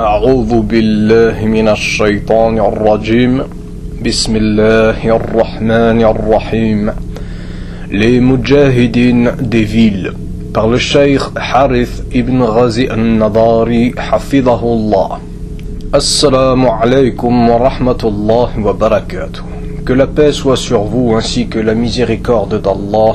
أعوذ بالله من الشيطان الرجيم بسم الله الرحمن الرحيم Les Mujahideen des villes par le Cheikh Harith ibn Ghazi al-Nadari Hafidahullah Assalamu alaikum wa rahmatullahi wa barakatuh Que la paix soit sur vous ainsi que la miséricorde d'Allah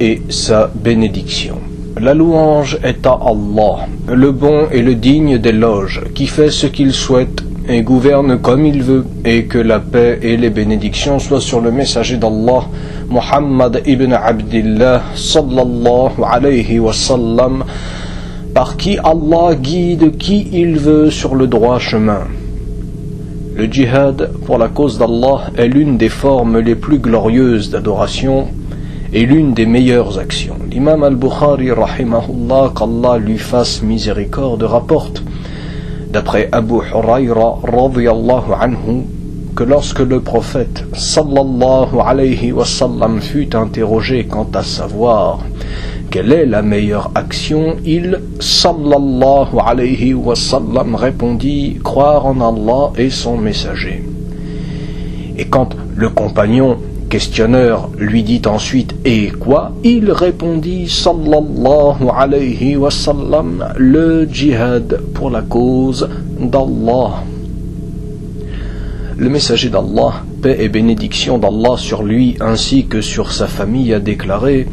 et sa bénédiction. La louange est à Allah, le bon et le digne d'éloge, qui fait ce qu'il souhaite et gouverne comme il veut, et que la paix et les bénédictions soient sur le messager d'Allah, Muhammad ibn Abdillah sallallahu alayhi wa sallam, par qui Allah guide qui il veut sur le droit chemin. Le djihad pour la cause d'Allah est l'une des formes les plus glorieuses d'adoration et l'une des meilleures actions. L'imam al-Bukhari, rahimahullah, qu'Allah lui fasse miséricorde, rapporte, d'après Abu Huraira, anhu, que lorsque le prophète, sallallahu alayhi wa sallam, fut interrogé quant à savoir quelle est la meilleure action, il, sallallahu alayhi wa sallam, répondit croire en Allah et son messager. Et quand le compagnon questionneur lui dit ensuite Et quoi? Il répondit Sallallahu alayhi wa sallam Le djihad pour la cause d'Allah. Le messager d'Allah, paix et bénédiction d'Allah sur lui ainsi que sur sa famille, a déclaré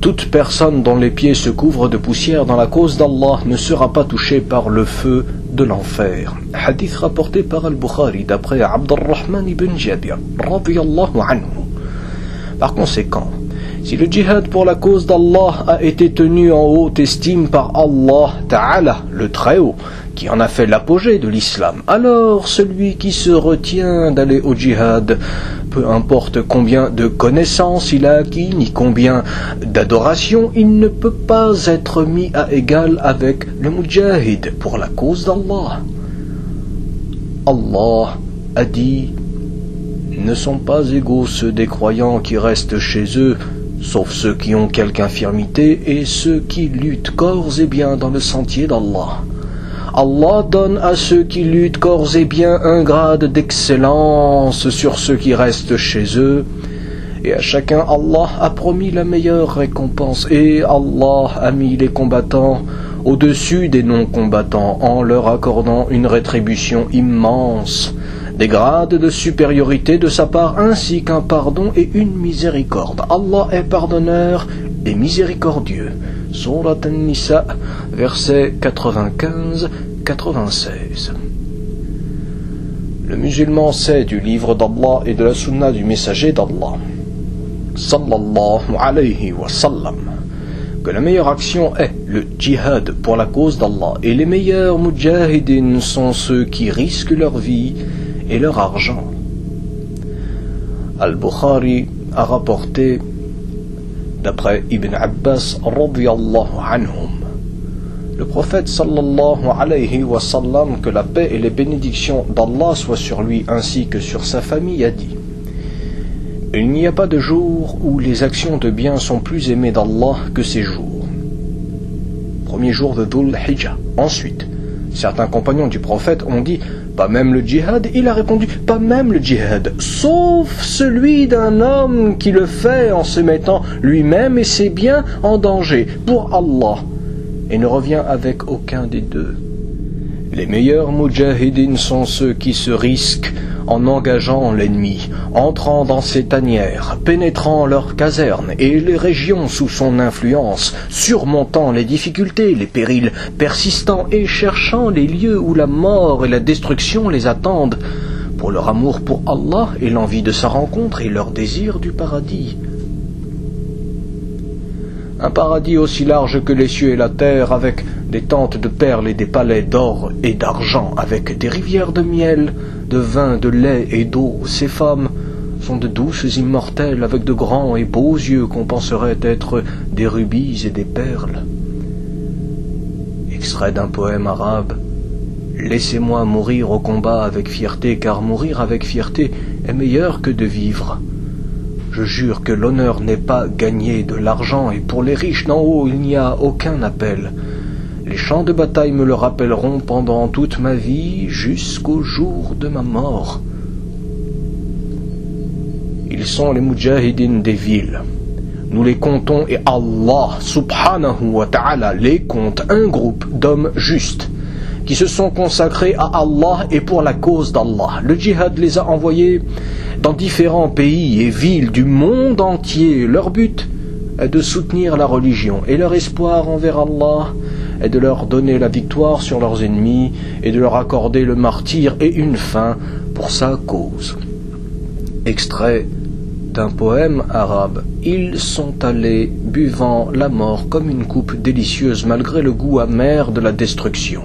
toute personne dont les pieds se couvrent de poussière dans la cause d'Allah ne sera pas touchée par le feu de l'enfer. Hadith rapporté par Al-Bukhari d'après Abdurrahman ibn Jabir. Par conséquent, si le djihad pour la cause d'Allah a été tenu en haute estime par Allah Ta'ala, le Très-Haut, qui en a fait l'apogée de l'islam, alors celui qui se retient d'aller au djihad, peu importe combien de connaissances il a acquis, ni combien d'adoration, il ne peut pas être mis à égal avec le mujahid pour la cause d'Allah. Allah a dit ne sont pas égaux ceux des croyants qui restent chez eux, sauf ceux qui ont quelque infirmité et ceux qui luttent corps et bien dans le sentier d'Allah. Allah donne à ceux qui luttent corps et bien un grade d'excellence sur ceux qui restent chez eux. Et à chacun, Allah a promis la meilleure récompense. Et Allah a mis les combattants au-dessus des non-combattants en leur accordant une rétribution immense, des grades de supériorité de sa part ainsi qu'un pardon et une miséricorde. Allah est pardonneur et miséricordieux. Surat An-Nisa, verset 95. 96. Le musulman sait du livre d'Allah et de la sunna du messager d'Allah, sallallahu alayhi que la meilleure action est le djihad pour la cause d'Allah et les meilleurs mujahidines sont ceux qui risquent leur vie et leur argent. Al-Bukhari a rapporté, d'après Ibn Abbas, anhum, le prophète sallallahu alayhi wa sallam, que la paix et les bénédictions d'Allah soient sur lui ainsi que sur sa famille, a dit Il n'y a pas de jour où les actions de bien sont plus aimées d'Allah que ces jours. Premier jour de Dhul Hijjah. Ensuite, certains compagnons du prophète ont dit pas même le djihad Il a répondu, pas même le djihad, sauf celui d'un homme qui le fait en se mettant lui-même et ses biens en danger pour Allah, et ne revient avec aucun des deux. Les meilleurs mujahidines sont ceux qui se risquent en engageant l'ennemi, entrant dans ses tanières, pénétrant leurs casernes et les régions sous son influence, surmontant les difficultés, les périls persistants et cherchant les lieux où la mort et la destruction les attendent, pour leur amour pour Allah et l'envie de sa rencontre et leur désir du paradis. Un paradis aussi large que les cieux et la terre, avec des tentes de perles et des palais d'or et d'argent, avec des rivières de miel, de vin, de lait et d'eau. Ces femmes sont de douces immortelles, avec de grands et beaux yeux qu'on penserait être des rubis et des perles. Extrait d'un poème arabe. Laissez-moi mourir au combat avec fierté, car mourir avec fierté est meilleur que de vivre. Je jure que l'honneur n'est pas gagné de l'argent, et pour les riches d'en haut il n'y a aucun appel. Les champs de bataille me le rappelleront pendant toute ma vie jusqu'au jour de ma mort. Ils sont les mujahidines des villes. Nous les comptons et Allah subhanahu wa ta'ala les compte un groupe d'hommes justes qui se sont consacrés à Allah et pour la cause d'Allah. Le djihad les a envoyés dans différents pays et villes du monde entier. Leur but est de soutenir la religion et leur espoir envers Allah est de leur donner la victoire sur leurs ennemis et de leur accorder le martyr et une fin pour sa cause. Extrait d'un poème arabe. Ils sont allés buvant la mort comme une coupe délicieuse malgré le goût amer de la destruction.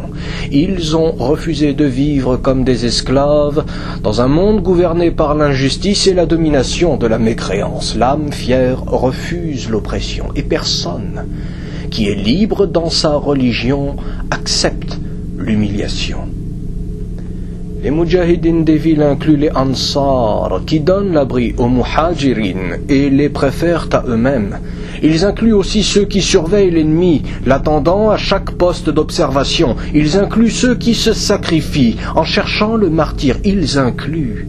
Ils ont refusé de vivre comme des esclaves dans un monde gouverné par l'injustice et la domination de la mécréance. L'âme fière refuse l'oppression et personne qui est libre dans sa religion accepte l'humiliation. Les Mujahidines des villes incluent les Ansar, qui donnent l'abri aux Muhajirin et les préfèrent à eux-mêmes. Ils incluent aussi ceux qui surveillent l'ennemi, l'attendant à chaque poste d'observation. Ils incluent ceux qui se sacrifient en cherchant le martyr. Ils incluent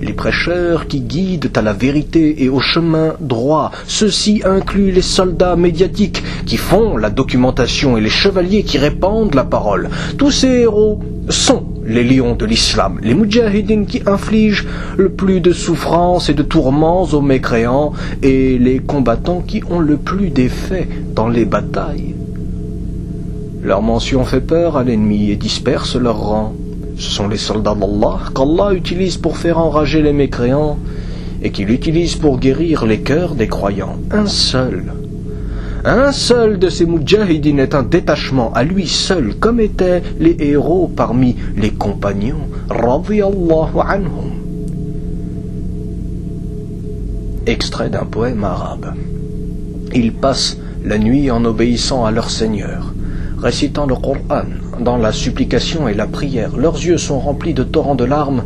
les prêcheurs qui guident à la vérité et au chemin droit. Ceci inclut les soldats médiatiques qui font la documentation et les chevaliers qui répandent la parole. Tous ces héros sont les lions de l'islam, les mujahidines qui infligent le plus de souffrances et de tourments aux mécréants et les combattants qui ont le plus d'effet dans les batailles. Leur mention fait peur à l'ennemi et disperse leurs rangs. Ce sont les soldats d'Allah qu'Allah utilise pour faire enrager les mécréants et qu'il utilise pour guérir les cœurs des croyants. Un seul. Un seul de ces mujahidines est un détachement à lui seul, comme étaient les héros parmi les compagnons. anhum. Extrait d'un poème arabe. Ils passent la nuit en obéissant à leur Seigneur, récitant le Coran dans la supplication et la prière. Leurs yeux sont remplis de torrents de larmes,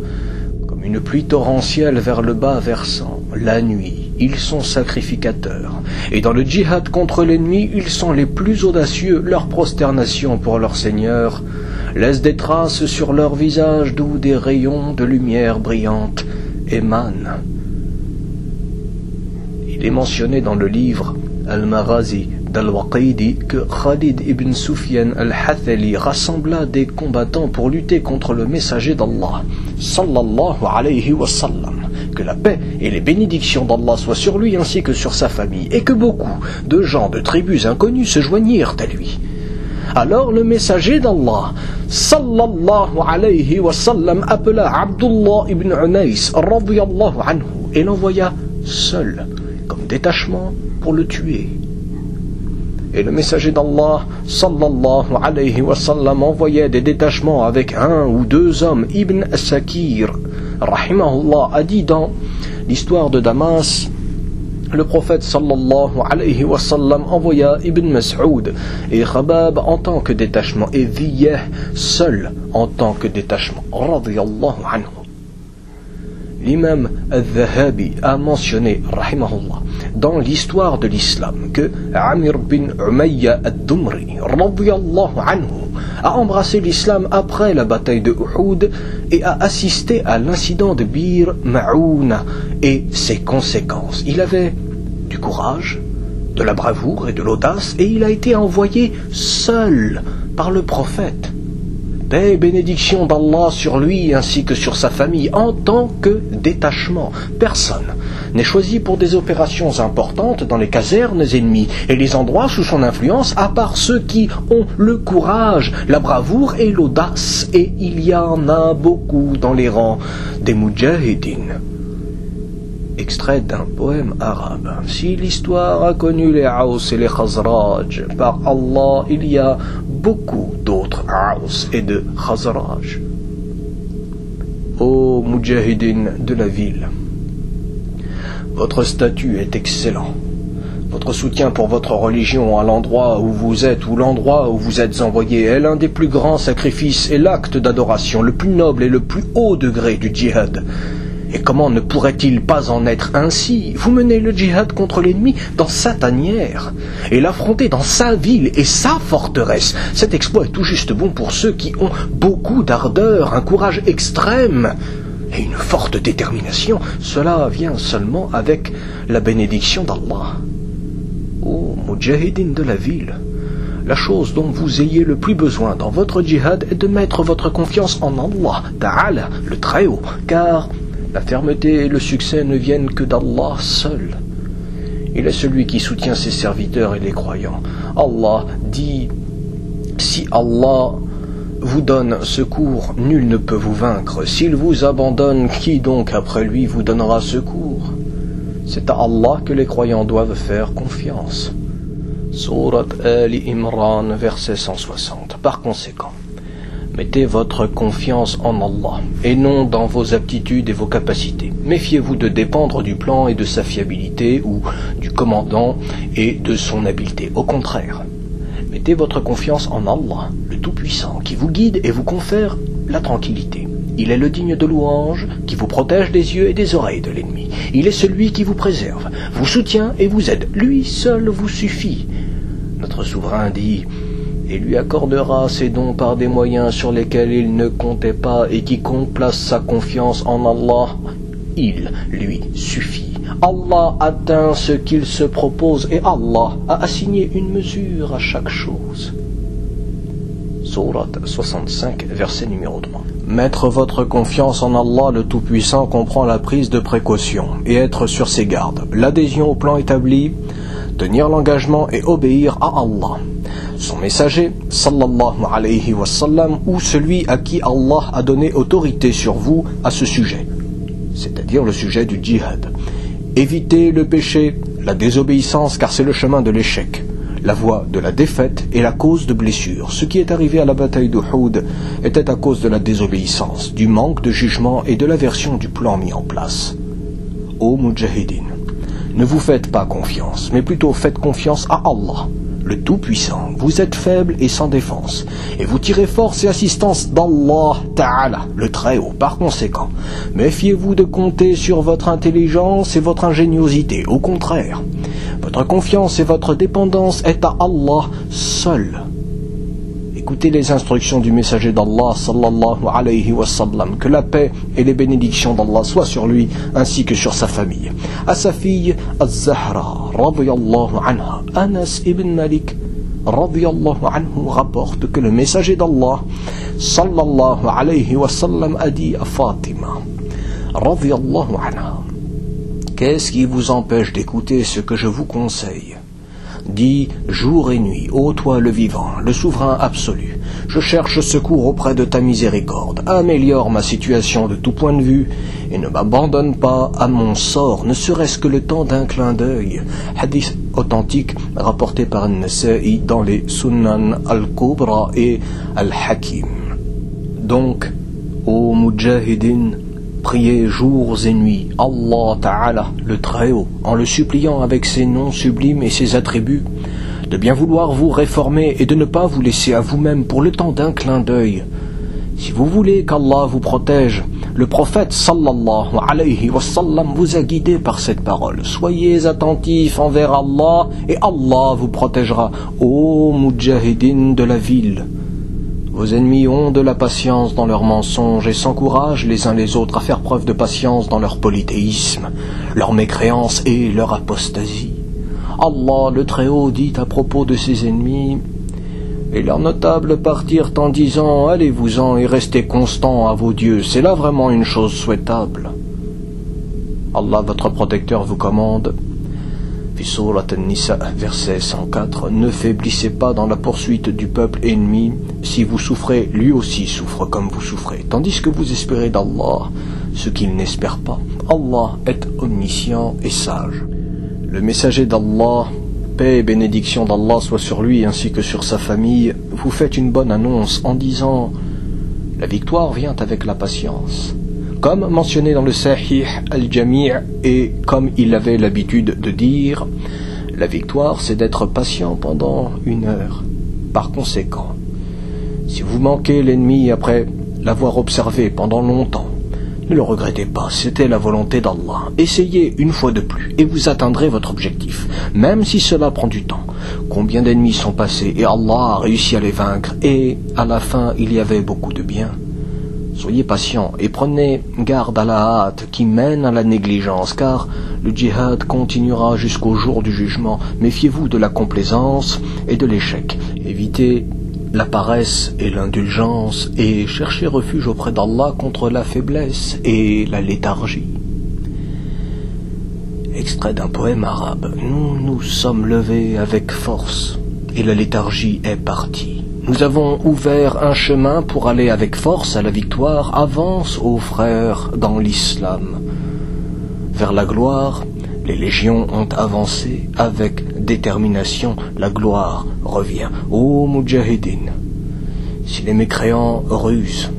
comme une pluie torrentielle vers le bas versant. La nuit, ils sont sacrificateurs. Et dans le djihad contre l'ennemi, ils sont les plus audacieux. Leur prosternation pour leur Seigneur laisse des traces sur leur visage d'où des rayons de lumière brillante émanent. Il est mentionné dans le livre Al-Maghazi d'Al-Waqidi que Khalid ibn Sufyan al-Hathali rassembla des combattants pour lutter contre le messager d'Allah, sallallahu alayhi wa sallam. Que la paix et les bénédictions d'Allah soient sur lui ainsi que sur sa famille, et que beaucoup de gens de tribus inconnues se joignirent à lui. Alors le messager d'Allah, sallallahu alayhi wa sallam, appela Abdullah ibn Unais, radiyallahu anhu, et l'envoya seul, comme détachement, pour le tuer. Et le messager d'Allah, sallallahu alayhi wa sallam, envoyait des détachements avec un ou deux hommes. Ibn Sakir, rahimahullah, a dit dans l'histoire de Damas, le prophète sallallahu alayhi wa sallam envoya Ibn Mas'ud et Khabab en tant que détachement et Viyah seul en tant que détachement. Radiyallahu anhu. L'imam al-Zahabi a mentionné, rahimahullah, dans l'histoire de l'islam que Amir bin Umayya al-Dumri, a embrassé l'islam après la bataille de Uhud et a assisté à l'incident de Bir Ma'ouna et ses conséquences. Il avait du courage, de la bravoure et de l'audace et il a été envoyé seul par le prophète Paix et bénédiction d'Allah sur lui ainsi que sur sa famille en tant que détachement. Personne n'est choisi pour des opérations importantes dans les casernes ennemies et les endroits sous son influence à part ceux qui ont le courage, la bravoure et l'audace. Et il y en a beaucoup dans les rangs des mujahidines extrait d'un poème arabe. Si l'histoire a connu les Haus et les Khazraj, par Allah, il y a beaucoup d'autres Haus et de Khazraj. Ô Mujahidin de la ville, votre statut est excellent. Votre soutien pour votre religion à l'endroit où vous êtes ou l'endroit où vous êtes envoyé est l'un des plus grands sacrifices et l'acte d'adoration le plus noble et le plus haut degré du djihad Et comment ne pourrait-il pas en être ainsi? Vous menez le djihad contre l'ennemi dans sa tanière et l'affronter dans sa ville et sa forteresse. Cet exploit est tout juste bon pour ceux qui ont beaucoup d'ardeur, un courage extrême et une forte détermination. Cela vient seulement avec la bénédiction d'Allah. Ô Mujahidin de la ville, la chose dont vous ayez le plus besoin dans votre djihad est de mettre votre confiance en Allah, Ta'ala, le Très-Haut, car la fermeté et le succès ne viennent que d'Allah seul. Il est celui qui soutient ses serviteurs et les croyants. Allah dit Si Allah vous donne secours, nul ne peut vous vaincre. S'il vous abandonne, qui donc après lui vous donnera secours? C'est à Allah que les croyants doivent faire confiance. Surat Ali Imran, verset 160. Par conséquent, mettez votre confiance en Allah et non dans vos aptitudes et vos capacités. Méfiez-vous de dépendre du plan et de sa fiabilité ou du commandant et de son habileté. Au contraire, mettez votre confiance en Allah, le Tout-Puissant, qui vous guide et vous confère la tranquillité. Il est le digne de louange qui vous protège des yeux et des oreilles de l'ennemi. Il est celui qui vous préserve, vous soutient et vous aide. Lui seul vous suffit. Notre souverain dit et lui accordera ses dons par des moyens sur lesquels il ne comptait pas et quiconque place sa confiance en Allah, il lui suffit. Allah atteint ce qu'il se propose et Allah a assigné une mesure à chaque chose. Surat 65, verset numéro 3. Mettre votre confiance en Allah le Tout-Puissant comprend la prise de précaution et être sur ses gardes, l'adhésion au plan établi, tenir l'engagement et obéir à Allah, son messager, sallallahu alayhi wa sallam, ou celui à qui Allah a donné autorité sur vous à ce sujet, c'est-à-dire le sujet du djihad. Évitez le péché, la désobéissance, car c'est le chemin de l'échec, la voie de la défaite et la cause de blessure. Ce qui est arrivé à la bataille d'Uhud était à cause de la désobéissance, du manque de jugement et de l'aversion du plan mis en place. Ô Mujahidin, ne vous faites pas confiance, mais plutôt faites confiance à Allah, le Tout-Puissant. Vous êtes faible et sans défense, et vous tirez force et assistance d'Allah Ta'ala, le Très-Haut. Par conséquent, méfiez-vous de compter sur votre intelligence et votre ingéniosité. Au contraire, votre confiance et votre dépendance est à Allah seul. Écoutez les instructions du messager d'Allah sallallahu. Que la paix et les bénédictions d'Allah soient sur lui ainsi que sur sa famille. À sa fille Az-Zahra anha. Anas ibn Malik radiyallahu anhu rapporte que le messager d'Allah sallallahu alayhi wa sallam a dit à Fatima radiyallahu anha. Qu'est-ce qui vous empêche d'écouter ce que je vous conseille? Dis jour et nuit, ô toi le vivant, le souverain absolu, je cherche secours auprès de ta miséricorde, améliore ma situation de tout point de vue, et ne m'abandonne pas à mon sort, ne serait-ce que le temps d'un clin d'œil. Hadith authentique rapporté par Nasa'i dans les Sunan al-Kubra et al-Hakim. Donc, ô Mujahidin, Priez jours et nuits Allah Ta'ala, le Très-Haut, en le suppliant avec ses noms sublimes et ses attributs, de bien vouloir vous réformer et de ne pas vous laisser à vous-même pour le temps d'un clin d'œil. Si vous voulez qu'Allah vous protège, le prophète sallallahu alayhi wa sallam vous a guidé par cette parole. Soyez attentifs envers Allah et Allah vous protégera. Ô mujahidin de la ville, vos ennemis ont de la patience dans leurs mensonges et s'encouragent les uns les autres à faire preuve de patience dans leur polythéisme, leur mécréance et leur apostasie. Allah le Très-Haut dit à propos de ses ennemis Et leurs notables partirent en disant Allez-vous-en et restez constants à vos dieux, c'est là vraiment une chose souhaitable. Allah votre protecteur vous commande Surat An-Nisa, verset 104, Ne faiblissez pas dans la poursuite du peuple ennemi. Si vous souffrez, lui aussi souffre comme vous souffrez. Tandis que vous espérez d'Allah ce qu'il n'espère pas. Allah est omniscient et sage. Le messager d'Allah, paix et bénédiction d'Allah soit sur lui ainsi que sur sa famille, vous faites une bonne annonce en disant La victoire vient avec la patience. Comme mentionné dans le Sahih al-Jami' et comme il avait l'habitude de dire, la victoire c'est d'être patient pendant une heure. Par conséquent, si vous manquez l'ennemi après l'avoir observé pendant longtemps, Ne le regrettez pas, c'était la volonté d'Allah. Essayez une fois de plus et vous atteindrez votre objectif, même si cela prend du temps. Combien d'ennemis sont passés et Allah a réussi à les vaincre et à la fin il y avait beaucoup de bien. Soyez patient et prenez garde à la hâte qui mène à la négligence, car le djihad continuera jusqu'au jour du jugement. Méfiez-vous de la complaisance et de l'échec. Évitez la paresse et l'indulgence et cherchez refuge auprès d'Allah contre la faiblesse et la léthargie. Extrait d'un poème arabe. Nous nous sommes levés avec force et la léthargie est partie. Nous avons ouvert un chemin pour aller avec force à la victoire. Avance, ô frères, dans l'islam. Vers la gloire, les légions ont avancé avec détermination. La gloire revient. Ô Mujahidin, si les mécréants rusent,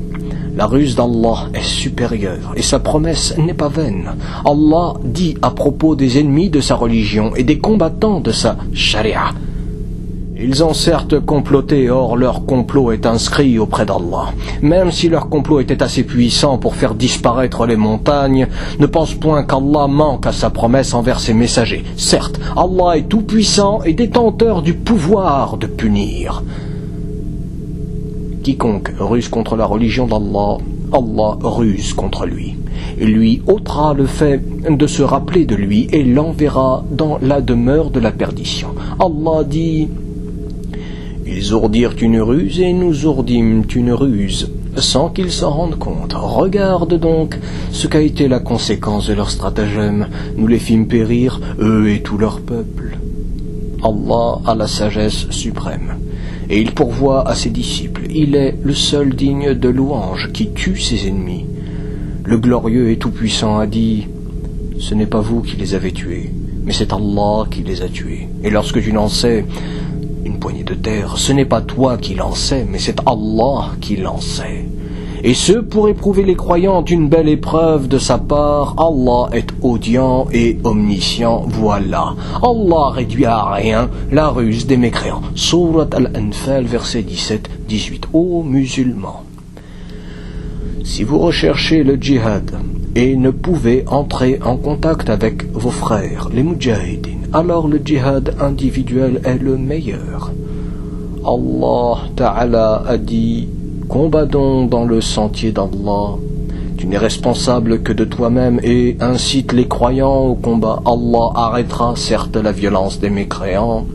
la ruse d'Allah est supérieure et sa promesse n'est pas vaine. Allah dit à propos des ennemis de sa religion et des combattants de sa charia ils ont certes comploté, or leur complot est inscrit auprès d'Allah. Même si leur complot était assez puissant pour faire disparaître les montagnes, ne pense point qu'Allah manque à sa promesse envers ses messagers. Certes, Allah est tout-puissant et détenteur du pouvoir de punir. Quiconque ruse contre la religion d'Allah, Allah ruse contre lui. Il lui ôtera le fait de se rappeler de lui et l'enverra dans la demeure de la perdition. Allah dit ils ourdirent une ruse et nous ourdîmes une ruse, sans qu'ils s'en rendent compte. Regarde donc ce qu'a été la conséquence de leur stratagème. Nous les fîmes périr, eux et tout leur peuple. Allah a la sagesse suprême, et il pourvoit à ses disciples. Il est le seul digne de louange qui tue ses ennemis. Le glorieux et tout-puissant a dit, Ce n'est pas vous qui les avez tués, mais c'est Allah qui les a tués. Et lorsque tu n'en sais une poignée de terre, ce n'est pas toi qui l'en sais, mais c'est Allah qui l'en sait. Et ce, pour éprouver les croyants d'une belle épreuve de sa part, Allah est audient et omniscient, voilà. Allah réduit à rien la ruse des mécréants. Surat Al-Anfal, verset 17-18. Ô musulmans, si vous recherchez le djihad et ne pouvez entrer en contact avec vos frères, les mujahideen, alors le djihad individuel est le meilleur. Allah Ta'ala a dit Combattons dans le sentier d'Allah. Tu n'es responsable que de toi-même et incite les croyants au combat. Allah arrêtera certes la violence des mécréants.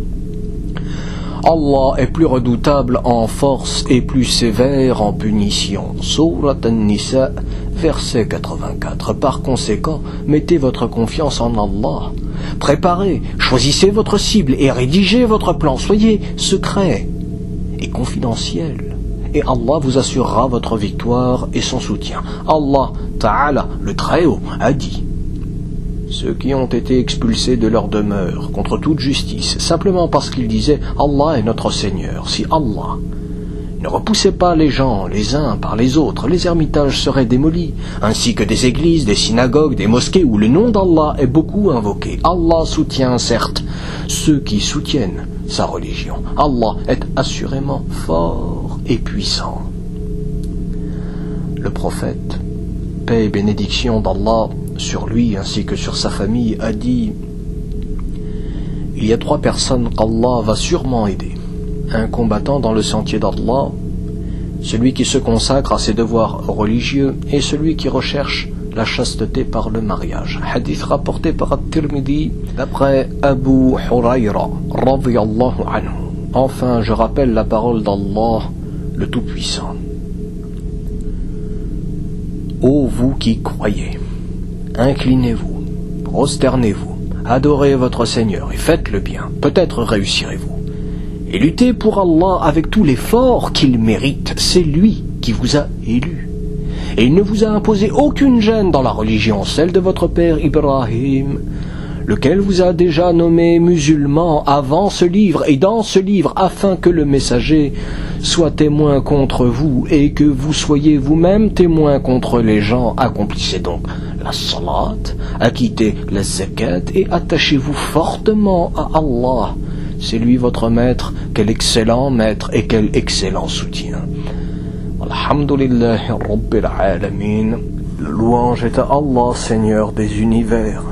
Allah est plus redoutable en force et plus sévère en punition. Surat An-Nisa, verset 84. Par conséquent, mettez votre confiance en Allah. Préparez, choisissez votre cible et rédigez votre plan. Soyez secret et confidentiel. Et Allah vous assurera votre victoire et son soutien. Allah Ta'ala, le Très-Haut, a dit Ceux qui ont été expulsés de leur demeure contre toute justice, simplement parce qu'ils disaient Allah est notre Seigneur, si Allah ne repoussez pas les gens les uns par les autres, les ermitages seraient démolis, ainsi que des églises, des synagogues, des mosquées où le nom d'Allah est beaucoup invoqué. Allah soutient certes ceux qui soutiennent sa religion. Allah est assurément fort et puissant. Le prophète, paix et bénédiction d'Allah sur lui ainsi que sur sa famille, a dit Il y a trois personnes qu'Allah va sûrement aider un combattant dans le sentier d'Allah, celui qui se consacre à ses devoirs religieux et celui qui recherche la chasteté par le mariage. Hadith rapporté par At-Tirmidhi d'après Abu radiyallahu anhu. Enfin, je rappelle la parole d'Allah, le Tout-Puissant. Ô vous qui croyez, inclinez-vous, prosternez-vous, adorez votre Seigneur et faites le bien, peut-être réussirez-vous et luttez pour Allah avec tout l'effort qu'il mérite. C'est lui qui vous a élu. Et il ne vous a imposé aucune gêne dans la religion, celle de votre père Ibrahim, lequel vous a déjà nommé musulman avant ce livre et dans ce livre, afin que le messager soit témoin contre vous et que vous soyez vous-même témoin contre les gens. Accomplissez donc la salat, acquittez la zakat et attachez-vous fortement à Allah. C'est lui votre maître, quel excellent maître et quel excellent soutien. Alhamdulillah Rabbil Alamin. Le louange est à Allah, Seigneur des univers.